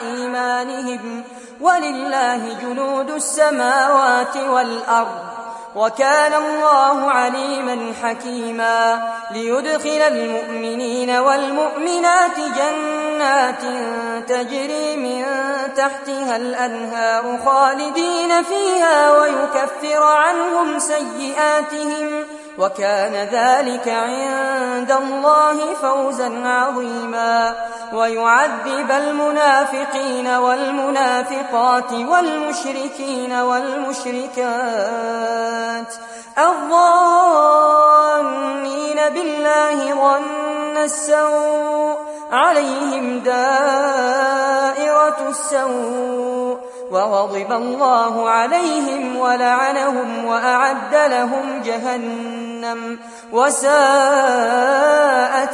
إيمانهم ولله جنود السماوات والأرض وكان الله عليما حكيما ليدخل المؤمنين والمؤمنات جنات تجري من تحتها الأنهار خالدين فيها ويكفر عنهم سيئاتهم وكان ذلك عند الله فوزا عظيما. ويعذب المنافقين والمنافقات والمشركين والمشركات. الظانين بالله ظن السوء عليهم دائرة السوء. وغضب الله عليهم ولعنهم وأعد لهم جهنم. وساءت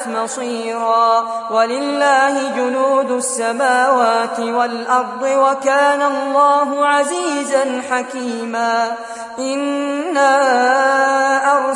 مصيرا ولله جنود السماوات والأرض وكان الله عزيزا حكيما إنا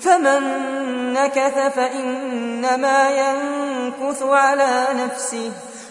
فمن نكث فإنما ينكث على نفسه.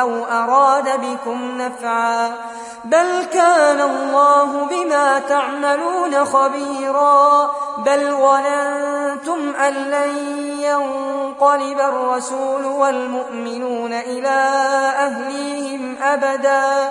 أو أراد بكم نفعا. بل كان الله بما تعملون خبيرا. بل ظننتم أن لن ينقلب الرسول والمؤمنون إلى أهليهم أبدا.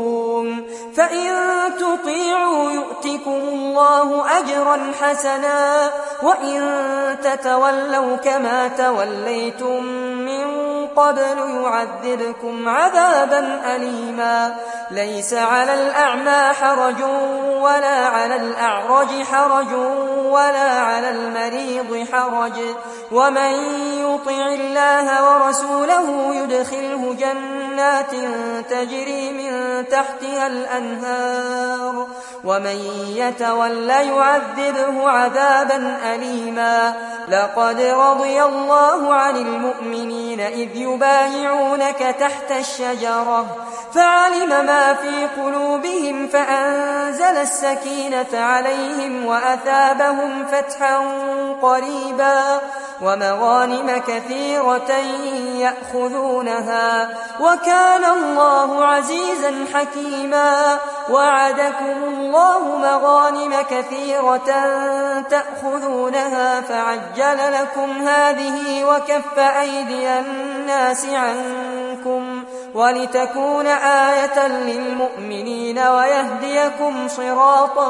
فإن تطيعوا يؤتكم الله أجرا حسنا وإن تتولوا كما توليتم من قبل يعذبكم عذابا أليما ليس على الأعمى حرج ولا على الأعرج حرج ولا على المريض حرج. ومن يطع الله ورسوله يدخله جنات تجري من تحتها الأنهار. ومن يتول يعذبه عذابا أليما. لقد رضي الله عن المؤمنين إذ يبايعونك تحت الشجرة. فعلم ما في قلوبهم فأنزل السكينة عليهم وأثابهم فتحا قريبا ومغانم كثيرة يأخذونها وكان الله عزيزا حكيما وعدكم الله مغانم كثيرة تأخذونها فعجل لكم هذه وكف أيدي الناس عنكم ولتكون آية للمؤمنين ويهديكم صراطا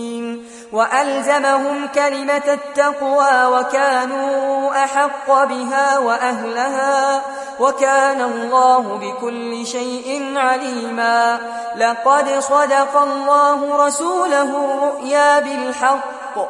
وألزمهم كلمة التقوى وكانوا أحق بها وأهلها وكان الله بكل شيء عليما لقد صدق الله رسوله الرؤيا بالحق